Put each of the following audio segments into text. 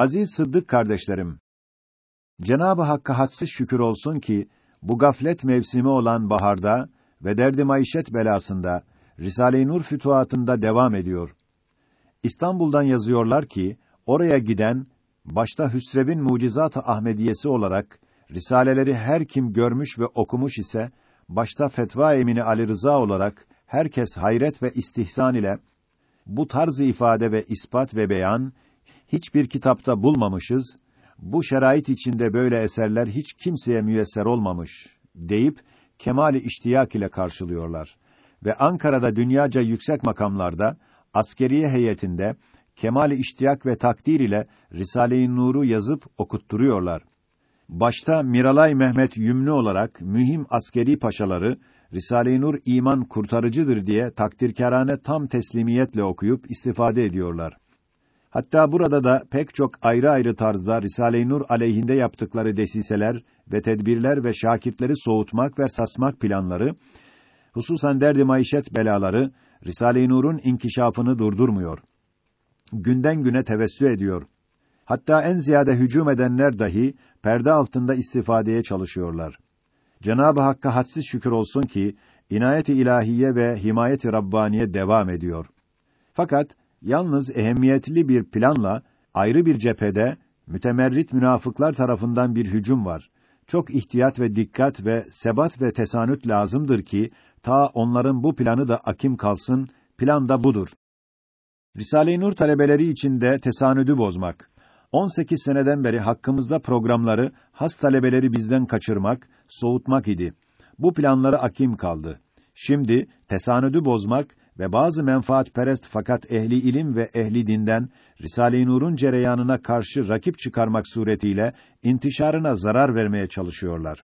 Aziz Sıddık kardeşlerim, Cenab-ı Hakk'a hadsiz şükür olsun ki bu gaflet mevsimi olan baharda ve derdi maişet belasında Risale-i Nur fütuhatında devam ediyor. İstanbul'dan yazıyorlar ki oraya giden başta Hüsrev'in Mucizat-ı Ahmediyesi olarak risaleleri her kim görmüş ve okumuş ise başta fetva emini Ali Rıza olarak herkes hayret ve istihsan ile bu tarz ifade ve ispat ve beyan hiçbir kitapta bulmamışız. Bu şerait içinde böyle eserler hiç kimseye müyesser olmamış deyip kemali iştiyak ile karşılıyorlar ve Ankara'da dünyaca yüksek makamlarda askeriye heyetinde kemali iştiyak ve takdir ile Risale-i Nur'u yazıp okutturuyorlar. Başta Miralay Mehmet Yümlü olarak mühim askeri paşaları Risale-i Nur iman kurtarıcıdır diye takdirkârane tam teslimiyetle okuyup istifade ediyorlar. Hatta burada da pek çok ayrı ayrı tarzda Risale-i Nur aleyhinde yaptıkları desiseler ve tedbirler ve şakirtleri soğutmak ve sasmak planları, hususan derdi maişet belaları, Risale-i Nur'un inkişafını durdurmuyor. Günden güne tevessü ediyor. Hatta en ziyade hücum edenler dahi perde altında istifadeye çalışıyorlar. Cenab-ı Hakk'a hadsiz şükür olsun ki inayet-i ilahiye ve himayet-i rabbaniye devam ediyor. Fakat yalnız ehemmiyetli bir planla ayrı bir cephede mütemerrit münafıklar tarafından bir hücum var. Çok ihtiyat ve dikkat ve sebat ve tesanüt lazımdır ki ta onların bu planı da akim kalsın. Plan da budur. Risale-i Nur talebeleri için de tesanüdü bozmak. 18 seneden beri hakkımızda programları has talebeleri bizden kaçırmak, soğutmak idi. Bu planları akim kaldı. Şimdi tesanüdü bozmak ve bazı menfaatperest fakat ehli ilim ve ehli dinden Risale-i Nur'un cereyanına karşı rakip çıkarmak suretiyle intişarına zarar vermeye çalışıyorlar.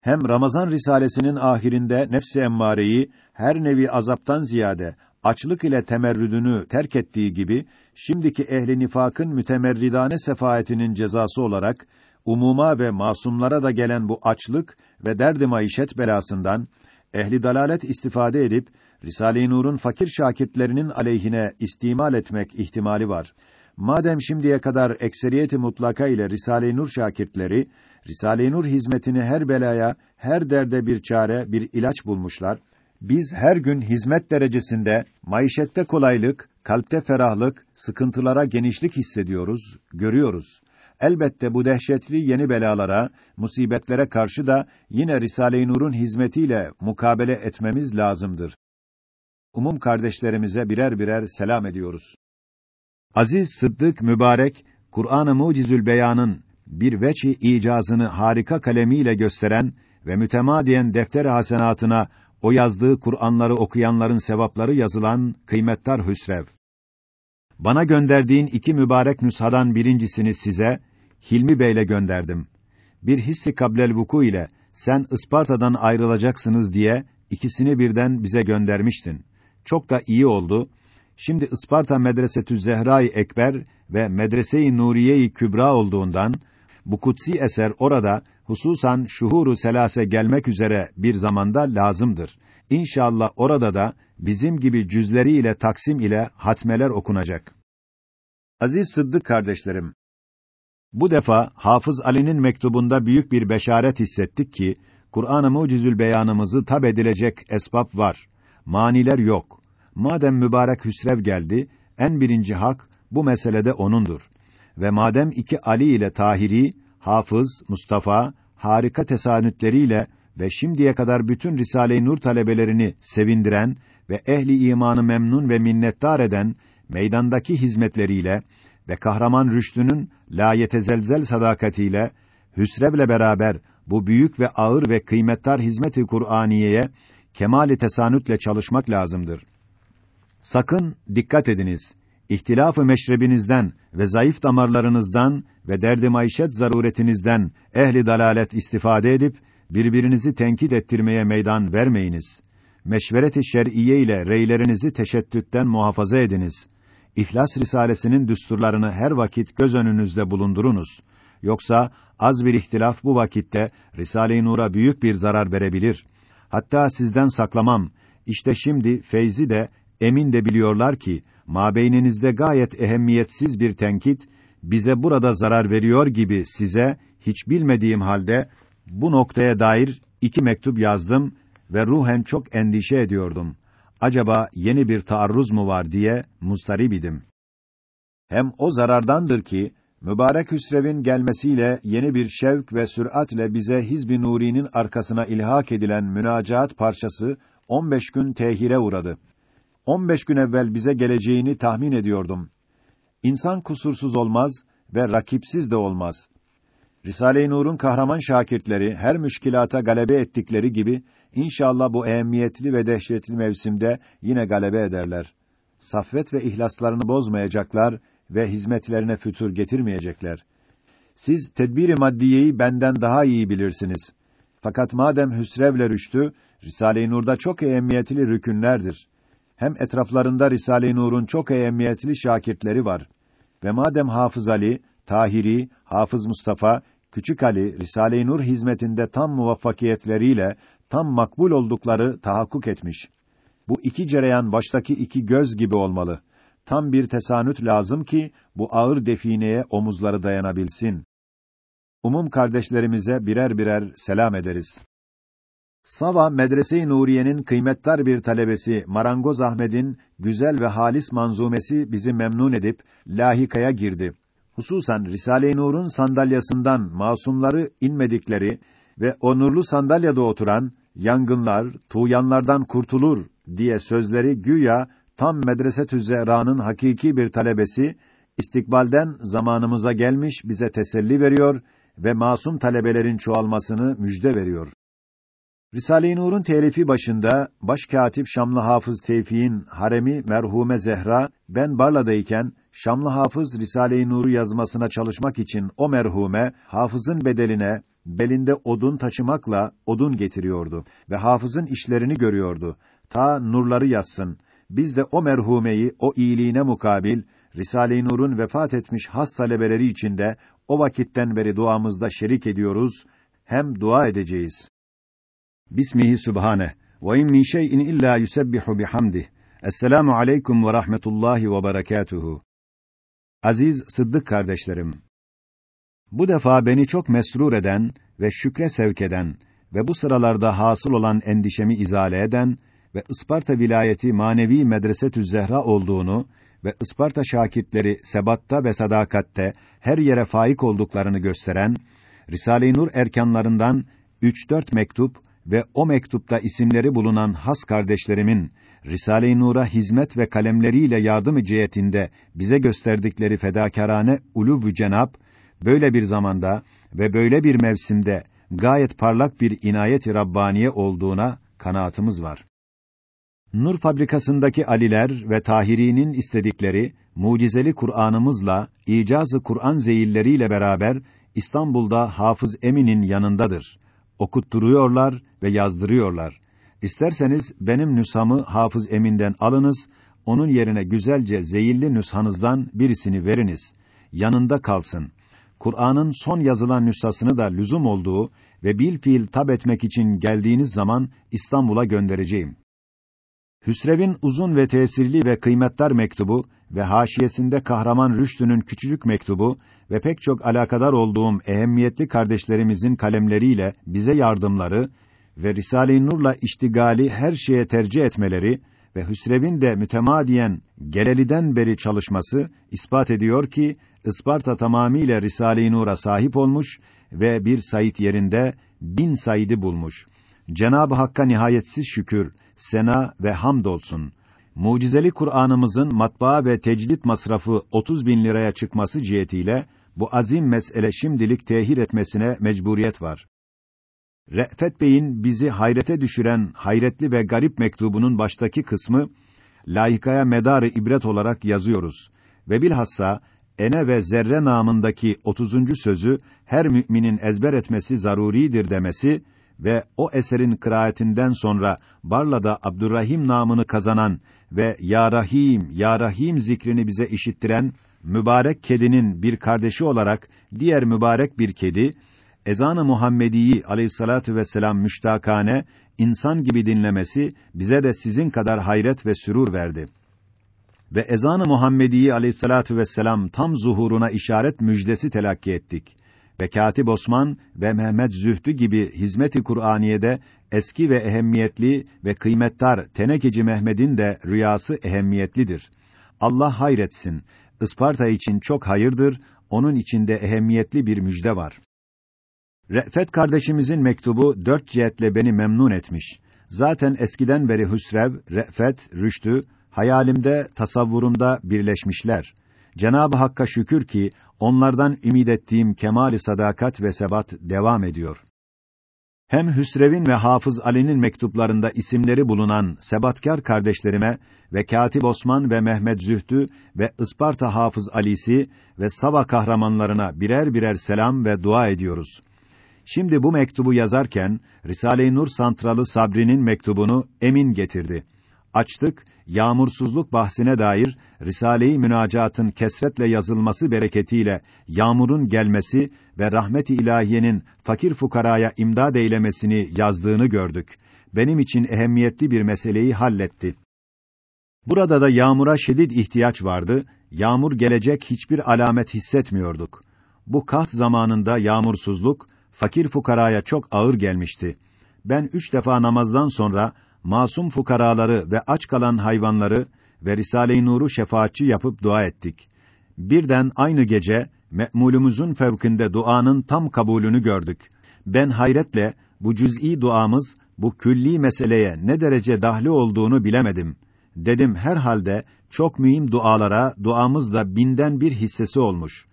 Hem Ramazan risalesinin ahirinde nefsi emmareyi her nevi azaptan ziyade açlık ile temerrüdünü terk ettiği gibi şimdiki ehli nifakın mütemerridane sefaetinin cezası olarak umuma ve masumlara da gelen bu açlık ve derdi maişet belasından ehli dalalet istifade edip Risale-i Nur'un fakir şakirtlerinin aleyhine istimal etmek ihtimali var. Madem şimdiye kadar ekseriyeti mutlaka ile Risale-i Nur şakirtleri Risale-i Nur hizmetini her belaya, her derde bir çare, bir ilaç bulmuşlar. Biz her gün hizmet derecesinde maişette kolaylık, kalpte ferahlık, sıkıntılara genişlik hissediyoruz, görüyoruz. Elbette bu dehşetli yeni belalara, musibetlere karşı da yine Risale-i Nur'un hizmetiyle mukabele etmemiz lazımdır. Umum kardeşlerimize birer birer selam ediyoruz. Aziz Sıddık Mübarek, Kur'an-ı Mucizül Beyan'ın bir veçi icazını harika kalemiyle gösteren ve mütemadiyen defter hasenatına o yazdığı Kur'anları okuyanların sevapları yazılan kıymettar Hüsrev. Bana gönderdiğin iki mübarek nüshadan birincisini size Hilmi Bey'le gönderdim. Bir hissi kablel vuku ile sen Isparta'dan ayrılacaksınız diye ikisini birden bize göndermiştin. Çok da iyi oldu. Şimdi Isparta Medresetü Zehra-i Ekber ve Medrese-i Nuriye-i Kübra olduğundan bu kutsi eser orada hususan şuhuru selase gelmek üzere bir zamanda lazımdır. İnşallah orada da bizim gibi cüzleriyle taksim ile hatmeler okunacak. Aziz Sıddık kardeşlerim, bu defa Hafız Ali'nin mektubunda büyük bir beşaret hissettik ki Kur'an-ı Mucizül Beyanımızı tab edilecek esbab var. Maniler yok. Madem mübarek Hüsrev geldi, en birinci hak bu meselede onundur. Ve madem iki Ali ile Tahiri, Hafız, Mustafa, harika tesanütleriyle ve şimdiye kadar bütün Risale-i Nur talebelerini sevindiren ve ehli imanı memnun ve minnettar eden meydandaki hizmetleriyle ve kahraman Rüştü'nün la yetezelzel sadakatiyle Hüsrev'le beraber bu büyük ve ağır ve kıymetdar hizmeti Kur'aniye'ye kemali tesanütle çalışmak lazımdır. Sakın dikkat ediniz. İhtilaf-ı meşrebinizden ve zayıf damarlarınızdan ve derdi maişet zaruretinizden ehli dalalet istifade edip birbirinizi tenkit ettirmeye meydan vermeyiniz. Meşvereti şer'iye ile reylerinizi teşettütten muhafaza ediniz. İhlas risalesinin düsturlarını her vakit göz önünüzde bulundurunuz. Yoksa az bir ihtilaf bu vakitte Risale-i Nur'a büyük bir zarar verebilir. Hatta sizden saklamam. İşte şimdi Feyzi de emin de biliyorlar ki mabeyninizde gayet ehemmiyetsiz bir tenkit bize burada zarar veriyor gibi size hiç bilmediğim halde bu noktaya dair iki mektup yazdım ve ruhen çok endişe ediyordum. Acaba yeni bir taarruz mu var diye mustarib idim. Hem o zarardandır ki mübarek Hüsrev'in gelmesiyle yeni bir şevk ve süratle bize Hizb-i Nuri'nin arkasına ilhak edilen münacaat parçası 15 gün tehire uğradı. 15 gün evvel bize geleceğini tahmin ediyordum. İnsan kusursuz olmaz ve rakipsiz de olmaz. Risale-i Nur'un kahraman şakirtleri her müşkilata galebe ettikleri gibi inşallah bu ehemmiyetli ve dehşetli mevsimde yine galebe ederler. Saffet ve ihlaslarını bozmayacaklar ve hizmetlerine fütur getirmeyecekler. Siz tedbiri maddiyeyi benden daha iyi bilirsiniz. Fakat madem hüsrevle rüştü, Risale-i Nur'da çok ehemmiyetli rükünlerdir. Hem etraflarında Risale-i Nur'un çok ehemmiyetli şakirtleri var. Ve madem Hafız Ali, Tahiri, Hafız Mustafa, Küçük Ali, Risale-i Nur hizmetinde tam muvaffakiyetleriyle, tam makbul oldukları tahakkuk etmiş. Bu iki cereyan baştaki iki göz gibi olmalı tam bir tesanüt lazım ki bu ağır defineye omuzları dayanabilsin. Umum kardeşlerimize birer birer selam ederiz. Sava Medrese-i Nuriye'nin kıymetdar bir talebesi Marangoz Ahmed'in güzel ve halis manzumesi bizi memnun edip lahikaya girdi. Hususan Risale-i Nur'un sandalyasından masumları inmedikleri ve o nurlu sandalyada oturan yangınlar, tuğyanlardan kurtulur diye sözleri güya tam Medresetü Zehra'nın hakiki bir talebesi istikbalden zamanımıza gelmiş bize teselli veriyor ve masum talebelerin çoğalmasını müjde veriyor. Risale-i Nur'un telifi başında baş katip Şamlı Hafız Tevfik'in haremi merhume Zehra ben Barla'dayken Şamlı Hafız Risale-i Nur'u yazmasına çalışmak için o merhume hafızın bedeline belinde odun taşımakla odun getiriyordu ve hafızın işlerini görüyordu. Ta nurları yazsın biz de o merhumeyi o iyiliğine mukabil Risale-i Nur'un vefat etmiş has talebeleri içinde o vakitten beri duamızda şerik ediyoruz hem dua edeceğiz. Bismihi Sübhane ve in min şey'in illa yusebbihu bihamdih. Esselamu aleyküm ve rahmetullahi ve berekatuhu. Aziz Sıddık kardeşlerim. Bu defa beni çok mesrur eden ve şükre sevk eden ve bu sıralarda hasıl olan endişemi izale eden ve Isparta vilayeti manevi medresetü Zehra olduğunu ve Isparta şakirtleri sebatta ve sadakatte her yere faik olduklarını gösteren Risale-i Nur erkanlarından 3-4 mektup ve o mektupta isimleri bulunan has kardeşlerimin Risale-i Nur'a hizmet ve kalemleriyle yardım cihetinde bize gösterdikleri fedakarane ulûb-ü cenab böyle bir zamanda ve böyle bir mevsimde gayet parlak bir inayet-i rabbaniye olduğuna kanaatımız var. Nur fabrikasındaki Aliler ve Tahiri'nin istedikleri mucizeli Kur'an'ımızla icazı Kur'an zeyilleriyle beraber İstanbul'da Hafız Emin'in yanındadır. Okutturuyorlar ve yazdırıyorlar. İsterseniz benim nüshamı Hafız Emin'den alınız, onun yerine güzelce zeyilli nüshanızdan birisini veriniz. Yanında kalsın. Kur'an'ın son yazılan nüshasını da lüzum olduğu ve bil fiil tab etmek için geldiğiniz zaman İstanbul'a göndereceğim. Hüsrev'in uzun ve tesirli ve kıymetdar mektubu ve haşiyesinde Kahraman Rüştü'nün küçücük mektubu ve pek çok alakadar olduğum ehemmiyetli kardeşlerimizin kalemleriyle bize yardımları ve Risale-i Nur'la iştigali her şeye tercih etmeleri ve Hüsrev'in de mütemadiyen geleliden beri çalışması ispat ediyor ki Isparta tamamiyle Risale-i Nur'a sahip olmuş ve bir sayit yerinde bin sayidi bulmuş. Cenab-ı Hakk'a nihayetsiz şükür sena ve hamd olsun. Mucizeli Kur'an'ımızın matbaa ve teclit masrafı 30 bin liraya çıkması cihetiyle bu azim mesele şimdilik tehir etmesine mecburiyet var. Re'fet Bey'in bizi hayrete düşüren hayretli ve garip mektubunun baştaki kısmı layıkaya medarı ibret olarak yazıyoruz ve bilhassa ene ve zerre namındaki 30. sözü her müminin ezber etmesi zaruridir demesi ve o eserin kıraatinden sonra Barla'da Abdurrahim namını kazanan ve Ya Rahim, Ya Rahim zikrini bize işittiren mübarek kedinin bir kardeşi olarak diğer mübarek bir kedi ezan-ı Muhammediyi aleyhissalatu vesselam müştakane insan gibi dinlemesi bize de sizin kadar hayret ve sürur verdi. ve ezanı Muhammediyi aleyhissalatu vesselam tam zuhuruna işaret müjdesi telakki ettik. Ve Katip Osman ve Mehmet Zühtü gibi hizmeti Kur'aniye'de eski ve ehemmiyetli ve kıymetdar Tenekeci Mehmed'in de rüyası ehemmiyetlidir. Allah hayretsin. Isparta için çok hayırdır, onun içinde ehemmiyetli bir müjde var. Re'fet kardeşimizin mektubu dört cihetle beni memnun etmiş. Zaten eskiden beri Hüsrev, Re'fet, Rüştü, hayalimde, tasavvurumda birleşmişler. Cenab-ı Hakk'a şükür ki, onlardan ümid ettiğim kemali sadakat ve sebat devam ediyor. Hem Hüsrev'in ve Hafız Ali'nin mektuplarında isimleri bulunan sebatkar kardeşlerime ve Katip Osman ve Mehmet Zühtü ve Isparta Hafız Ali'si ve Sava kahramanlarına birer birer selam ve dua ediyoruz. Şimdi bu mektubu yazarken Risale-i Nur Santralı Sabri'nin mektubunu Emin getirdi. Açtık, yağmursuzluk bahsine dair Risale-i Münacat'ın kesretle yazılması bereketiyle yağmurun gelmesi ve rahmet-i ilahiyenin fakir fukaraya imdad eylemesini yazdığını gördük. Benim için ehemmiyetli bir meseleyi halletti. Burada da yağmura şiddet ihtiyaç vardı. Yağmur gelecek hiçbir alamet hissetmiyorduk. Bu kaht zamanında yağmursuzluk fakir fukaraya çok ağır gelmişti. Ben üç defa namazdan sonra masum fukaraları ve aç kalan hayvanları ve Risale-i Nur'u şefaatçi yapıp dua ettik. Birden aynı gece me'mulumuzun fevkinde duanın tam kabulünü gördük. Ben hayretle bu cüz'i duamız bu külli meseleye ne derece dahli olduğunu bilemedim. Dedim herhalde çok mühim dualara duamız da binden bir hissesi olmuş.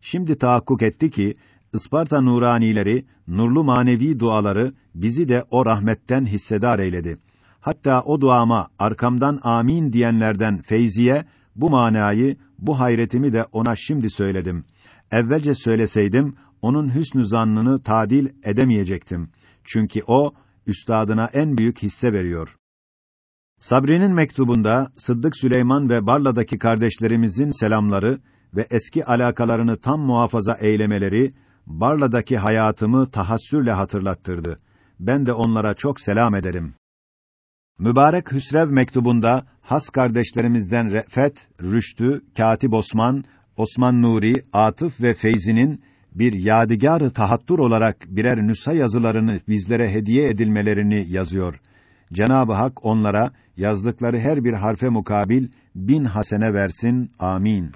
Şimdi tahakkuk etti ki Isparta nuranileri, nurlu manevi duaları bizi de o rahmetten hissedar eyledi. Hatta o duama arkamdan amin diyenlerden Feyziye bu manayı, bu hayretimi de ona şimdi söyledim. Evvelce söyleseydim onun hüsnü zannını tadil edemeyecektim. Çünkü o üstadına en büyük hisse veriyor. Sabri'nin mektubunda Sıddık Süleyman ve Barla'daki kardeşlerimizin selamları ve eski alakalarını tam muhafaza eylemeleri Barla'daki hayatımı tahassürle hatırlattırdı. Ben de onlara çok selam ederim. Mübarek Hüsrev mektubunda has kardeşlerimizden Refet, Rüştü, Katip Osman, Osman Nuri, Atıf ve Feyzi'nin bir yadigar-ı tahattur olarak birer nüsha yazılarını bizlere hediye edilmelerini yazıyor. Cenab-ı Hak onlara yazdıkları her bir harfe mukabil bin hasene versin. Amin.